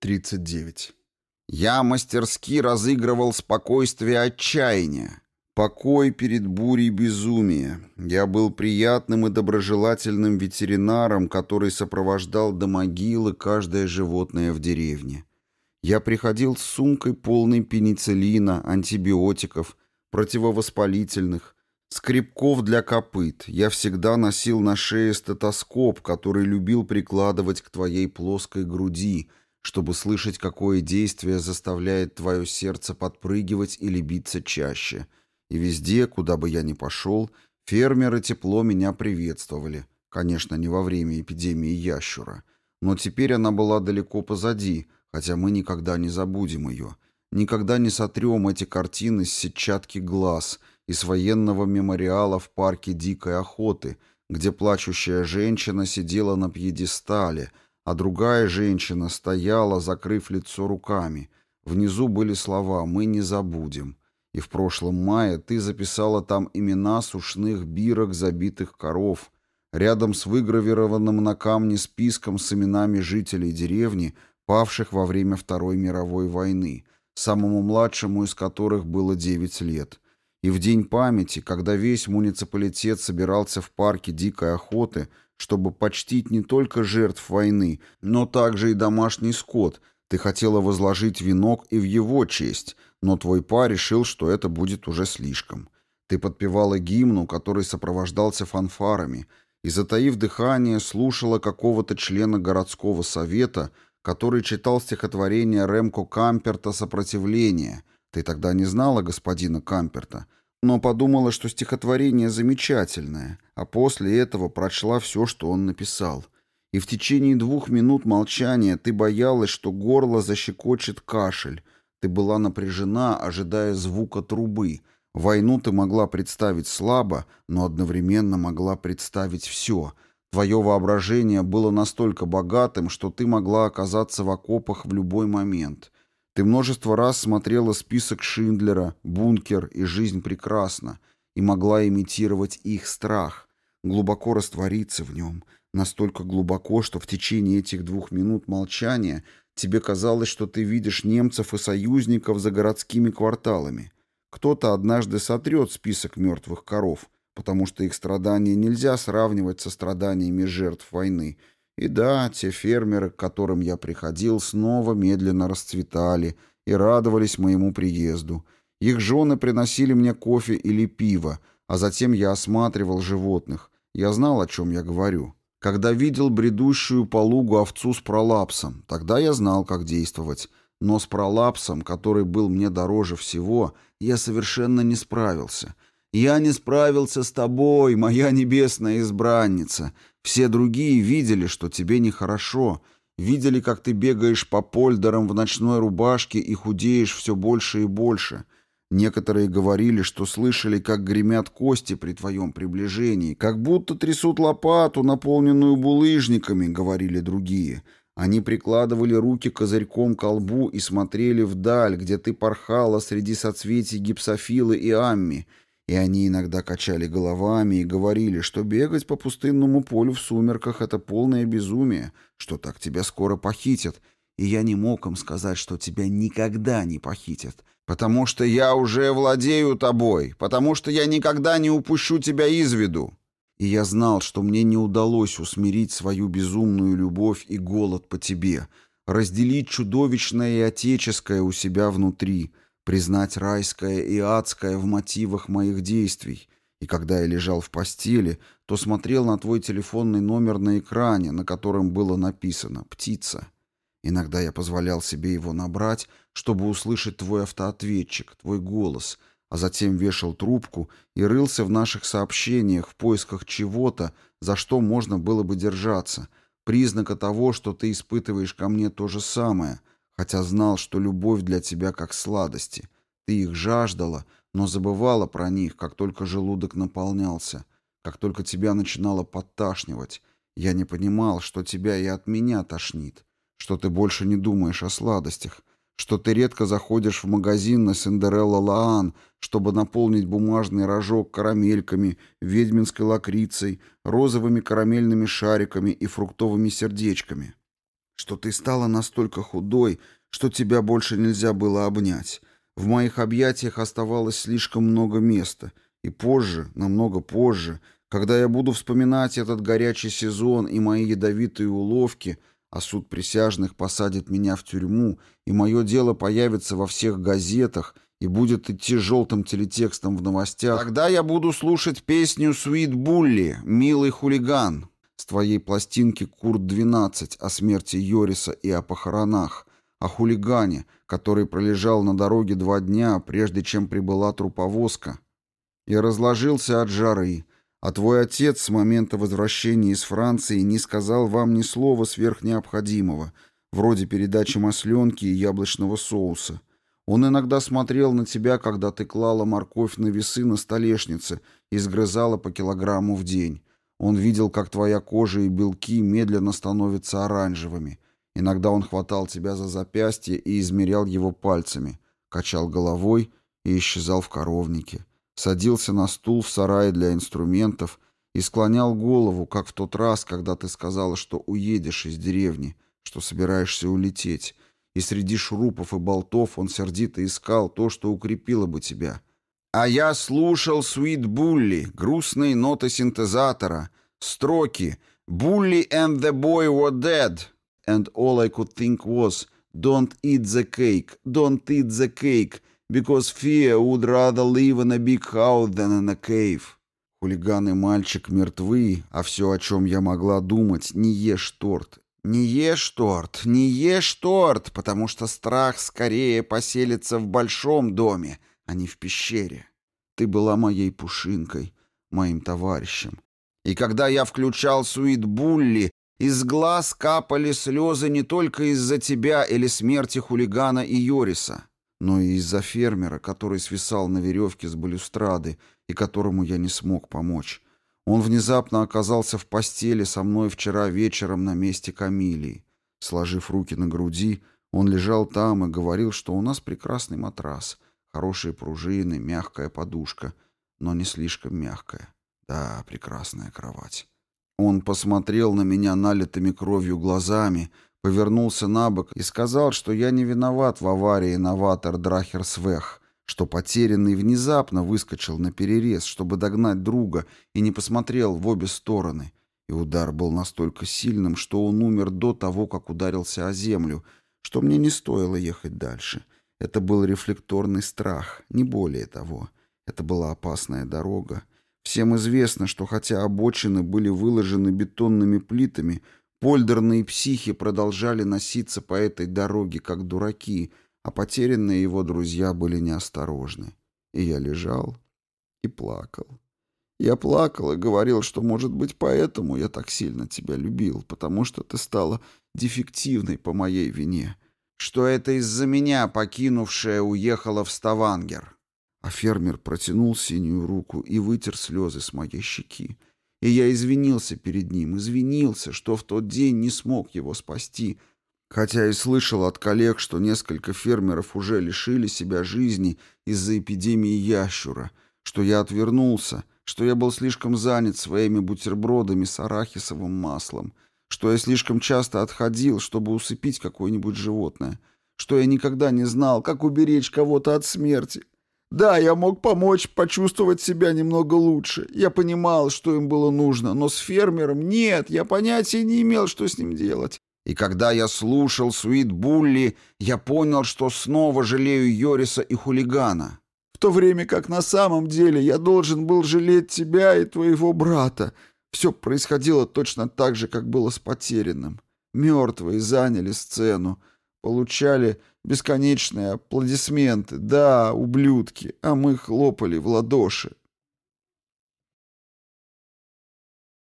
39. Я мастерски разыгрывал спокойствие отчаяния. Покой перед бурей безумия. Я был приятным и доброжелательным ветеринаром, который сопровождал до могилы каждое животное в деревне. Я приходил с сумкой полной пенициллина, антибиотиков, противовоспалительных, скребков для копыт. Я всегда носил на шее стетоскоп, который любил прикладывать к твоей плоской груди, чтобы слышать, какое действие заставляет твое сердце подпрыгивать или биться чаще. И везде, куда бы я ни пошел, фермеры тепло меня приветствовали. Конечно, не во время эпидемии ящура. Но теперь она была далеко позади, хотя мы никогда не забудем ее. Никогда не сотрем эти картины с сетчатки глаз из военного мемориала в парке Дикой Охоты, где плачущая женщина сидела на пьедестале — а другая женщина стояла, закрыв лицо руками. Внизу были слова «Мы не забудем». И в прошлом мае ты записала там имена сушных бирок забитых коров, рядом с выгравированным на камне списком с именами жителей деревни, павших во время Второй мировой войны, самому младшему из которых было 9 лет. И в день памяти, когда весь муниципалитет собирался в парке дикой охоты, чтобы почтить не только жертв войны, но также и домашний скот. Ты хотела возложить венок и в его честь, но твой па решил, что это будет уже слишком. Ты подпевала гимну, который сопровождался фанфарами, и, затаив дыхание, слушала какого-то члена городского совета, который читал стихотворение Ремко Камперта «Сопротивление». Ты тогда не знала господина Камперта — но подумала, что стихотворение замечательное, а после этого прочла все, что он написал. И в течение двух минут молчания ты боялась, что горло защекочет кашель. Ты была напряжена, ожидая звука трубы. Войну ты могла представить слабо, но одновременно могла представить все. Твое воображение было настолько богатым, что ты могла оказаться в окопах в любой момент — ты множество раз смотрела список Шиндлера, «Бункер» и «Жизнь прекрасна» и могла имитировать их страх, глубоко раствориться в нем, настолько глубоко, что в течение этих двух минут молчания тебе казалось, что ты видишь немцев и союзников за городскими кварталами. Кто-то однажды сотрет список мертвых коров, потому что их страдания нельзя сравнивать со страданиями жертв войны – и да, те фермеры, к которым я приходил, снова медленно расцветали и радовались моему приезду. Их жены приносили мне кофе или пиво, а затем я осматривал животных. Я знал, о чем я говорю. Когда видел бредущую по лугу овцу с пролапсом, тогда я знал, как действовать. Но с пролапсом, который был мне дороже всего, я совершенно не справился. «Я не справился с тобой, моя небесная избранница», все другие видели, что тебе нехорошо, видели, как ты бегаешь по польдерам в ночной рубашке и худеешь все больше и больше. Некоторые говорили, что слышали, как гремят кости при твоем приближении, как будто трясут лопату, наполненную булыжниками, говорили другие. Они прикладывали руки козырьком к колбу и смотрели вдаль, где ты порхала среди соцветий гипсофилы и амми, и они иногда качали головами и говорили, что бегать по пустынному полю в сумерках — это полное безумие, что так тебя скоро похитят. И я не мог им сказать, что тебя никогда не похитят, потому что я уже владею тобой, потому что я никогда не упущу тебя из виду. И я знал, что мне не удалось усмирить свою безумную любовь и голод по тебе, разделить чудовищное и отеческое у себя внутри — признать райское и адское в мотивах моих действий. И когда я лежал в постели, то смотрел на твой телефонный номер на экране, на котором было написано «Птица». Иногда я позволял себе его набрать, чтобы услышать твой автоответчик, твой голос, а затем вешал трубку и рылся в наших сообщениях в поисках чего-то, за что можно было бы держаться, признака того, что ты испытываешь ко мне то же самое, хотя знал, что любовь для тебя как сладости. Ты их жаждала, но забывала про них, как только желудок наполнялся, как только тебя начинало подташнивать. Я не понимал, что тебя и от меня тошнит, что ты больше не думаешь о сладостях, что ты редко заходишь в магазин на Синдерелла Лаан, чтобы наполнить бумажный рожок карамельками, ведьминской лакрицей, розовыми карамельными шариками и фруктовыми сердечками что ты стала настолько худой, что тебя больше нельзя было обнять. В моих объятиях оставалось слишком много места, и позже, намного позже, когда я буду вспоминать этот горячий сезон и мои ядовитые уловки, а суд присяжных посадит меня в тюрьму, и мое дело появится во всех газетах и будет идти желтым телетекстом в новостях, тогда я буду слушать песню «Sweet Bully», «Милый хулиган», с твоей пластинки «Курт-12» о смерти Йориса и о похоронах, о хулигане, который пролежал на дороге два дня, прежде чем прибыла труповозка, и разложился от жары, а твой отец с момента возвращения из Франции не сказал вам ни слова сверхнеобходимого, вроде передачи масленки и яблочного соуса. Он иногда смотрел на тебя, когда ты клала морковь на весы на столешнице и сгрызала по килограмму в день. Он видел, как твоя кожа и белки медленно становятся оранжевыми. Иногда он хватал тебя за запястье и измерял его пальцами, качал головой и исчезал в коровнике садился на стул в сарае для инструментов и склонял голову, как в тот раз, когда ты сказала, что уедешь из деревни, что собираешься улететь, и среди шурупов и болтов он сердито искал то, что укрепило бы тебя. А я слушал Sweet Bully, грустные ноты синтезатора, строки «Bully and the boy were dead», and all I could think was «Don't eat the cake, don't eat the cake», because fear would rather live in a big house than in a cave. Хулиган и мальчик мертвы, а все, о чем я могла думать, не ешь торт. Не ешь торт, не ешь торт, потому что страх скорее поселится в большом доме, а не в пещере. Ты была моей пушинкой, моим товарищем. И когда я включал Суит Булли, из глаз капали слезы не только из-за тебя или смерти хулигана и Йориса но и из-за фермера, который свисал на веревке с балюстрады и которому я не смог помочь. Он внезапно оказался в постели со мной вчера вечером на месте Камилии. Сложив руки на груди, он лежал там и говорил, что у нас прекрасный матрас, хорошие пружины, мягкая подушка, но не слишком мягкая. Да, прекрасная кровать. Он посмотрел на меня налитыми кровью глазами — повернулся на бок и сказал, что я не виноват в аварии новатор Драхерсвех, что потерянный внезапно выскочил на перерез, чтобы догнать друга, и не посмотрел в обе стороны. И удар был настолько сильным, что он умер до того, как ударился о землю, что мне не стоило ехать дальше. Это был рефлекторный страх, не более того. Это была опасная дорога. Всем известно, что хотя обочины были выложены бетонными плитами, Польдерные психи продолжали носиться по этой дороге, как дураки, а потерянные его друзья были неосторожны. И я лежал и плакал. Я плакал и говорил, что, может быть, поэтому я так сильно тебя любил, потому что ты стала дефективной по моей вине, что это из-за меня покинувшая уехала в Ставангер. А фермер протянул синюю руку и вытер слезы с моей щеки. И я извинился перед ним, извинился, что в тот день не смог его спасти, хотя и слышал от коллег, что несколько фермеров уже лишили себя жизни из-за эпидемии ящура, что я отвернулся, что я был слишком занят своими бутербродами с арахисовым маслом, что я слишком часто отходил, чтобы усыпить какое-нибудь животное, что я никогда не знал, как уберечь кого-то от смерти, да, я мог помочь почувствовать себя немного лучше. Я понимал, что им было нужно, но с фермером нет, я понятия не имел, что с ним делать. И когда я слушал Суит Булли, я понял, что снова жалею Йориса и хулигана. В то время как на самом деле я должен был жалеть тебя и твоего брата. Все происходило точно так же, как было с потерянным. Мертвые заняли сцену, получали Бесконечные аплодисменты. Да, ублюдки. А мы хлопали в ладоши.